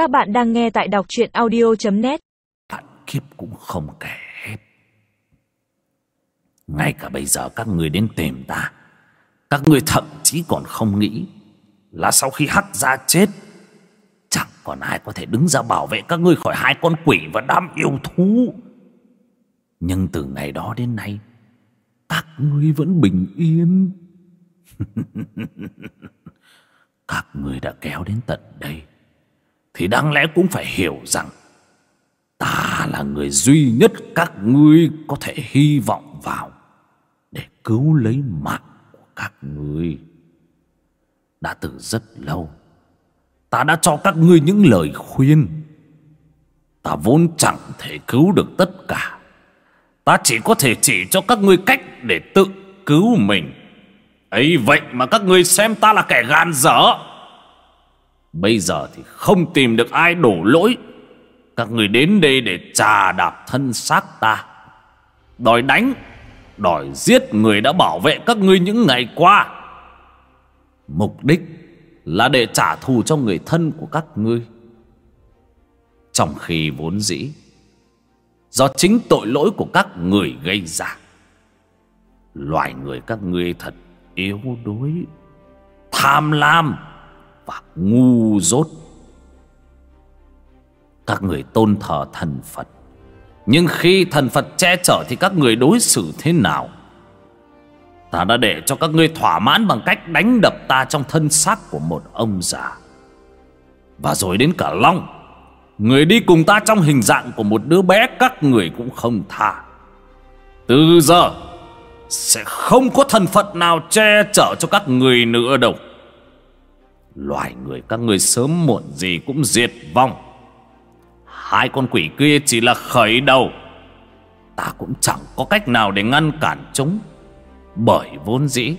Các bạn đang nghe tại đọc truyện audio.net Bạn kiếp cũng không kể hết. Ngay cả bây giờ các người đến tìm ta, Các người thậm chí còn không nghĩ Là sau khi hắc ra chết, Chẳng còn ai có thể đứng ra bảo vệ các ngươi khỏi hai con quỷ và đám yêu thú. Nhưng từ ngày đó đến nay, Các ngươi vẫn bình yên. Các ngươi đã kéo đến tận đây. Thì đáng lẽ cũng phải hiểu rằng Ta là người duy nhất các ngươi có thể hy vọng vào Để cứu lấy mạng của các ngươi. Đã từ rất lâu, Ta đã cho các ngươi những lời khuyên. Ta vốn chẳng thể cứu được tất cả. Ta chỉ có thể chỉ cho các ngươi cách để tự cứu mình. Ấy vậy mà các ngươi xem ta là kẻ gan dở. Bây giờ thì không tìm được ai đổ lỗi. Các người đến đây để trà đạp thân xác ta. Đòi đánh, Đòi giết người đã bảo vệ các ngươi những ngày qua. Mục đích là để trả thù cho người thân của các ngươi. Trong khi vốn dĩ, Do chính tội lỗi của các người gây ra, Loài người các ngươi thật yếu đuối, Tham lam và ngu dốt. Các người tôn thờ thần phật. Nhưng khi thần phật che chở thì các người đối xử thế nào? Ta đã để cho các ngươi thỏa mãn bằng cách đánh đập ta trong thân xác của một ông già. Và rồi đến cả long, người đi cùng ta trong hình dạng của một đứa bé các người cũng không tha. Từ giờ sẽ không có thần phật nào che chở cho các người nữa đâu. Loài người, các người sớm muộn gì cũng diệt vong. Hai con quỷ kia chỉ là khởi đầu. Ta cũng chẳng có cách nào để ngăn cản chúng. Bởi vốn dĩ,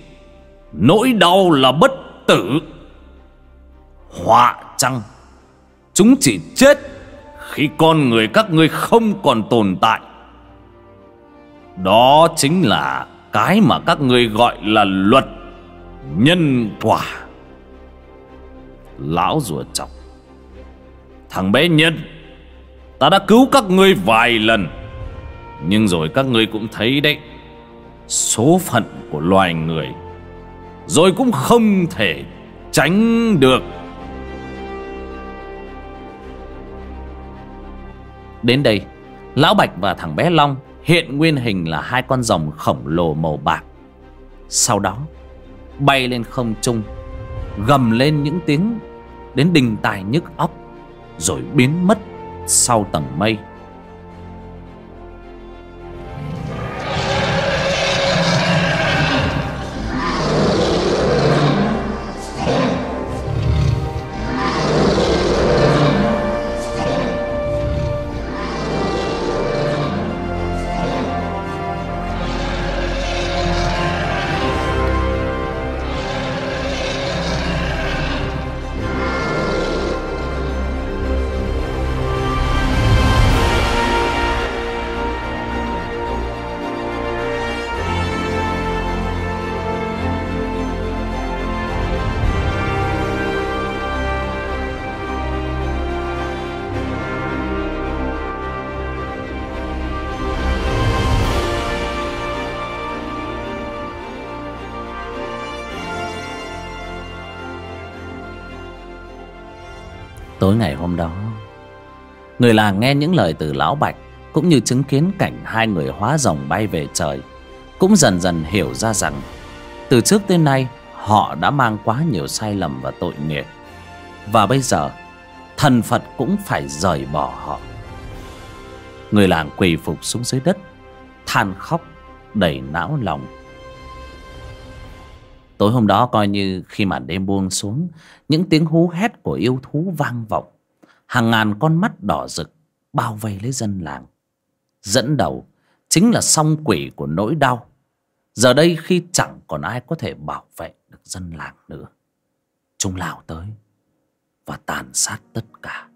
Nỗi đau là bất tử. Họa chăng? Chúng chỉ chết Khi con người các ngươi không còn tồn tại. Đó chính là Cái mà các ngươi gọi là luật Nhân quả. Lão rùa chọc. Thằng bé nhân, Ta đã cứu các ngươi vài lần. Nhưng rồi các ngươi cũng thấy đấy, Số phận của loài người Rồi cũng không thể tránh được. Đến đây, Lão Bạch và thằng bé Long Hiện nguyên hình là hai con rồng khổng lồ màu bạc. Sau đó, Bay lên không trung Gầm lên những tiếng, Đến đình tài nhức óc, Rồi biến mất sau tầng mây. Tối ngày hôm đó. Người làng nghe những lời từ Lão Bạch Cũng như chứng kiến cảnh hai người hóa rồng bay về trời Cũng dần dần hiểu ra rằng Từ trước tới nay Họ đã mang quá nhiều sai lầm và tội nghiệp. Và bây giờ, Thần Phật cũng phải rời bỏ họ. Người làng quỳ phục xuống dưới đất, Than khóc, Đầy não lòng. Tối hôm đó coi như khi màn đêm buông xuống, Những tiếng hú hét của yêu thú vang vọng. Hàng ngàn con mắt đỏ rực Bao vây lấy dân làng. Dẫn đầu Chính là song quỷ của nỗi đau. Giờ đây khi chẳng còn ai có thể bảo vệ được dân làng nữa. Chúng lao tới Và tàn sát tất cả.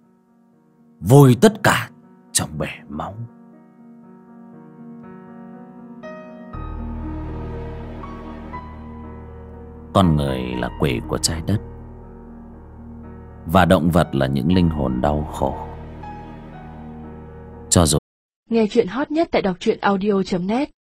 Vùi tất cả trong bể máu. Con người là quỷ của trái đất. Và động vật là những linh hồn đau khổ. Cho dù Nghe chuyện hot nhất tại đọc truyện audio.net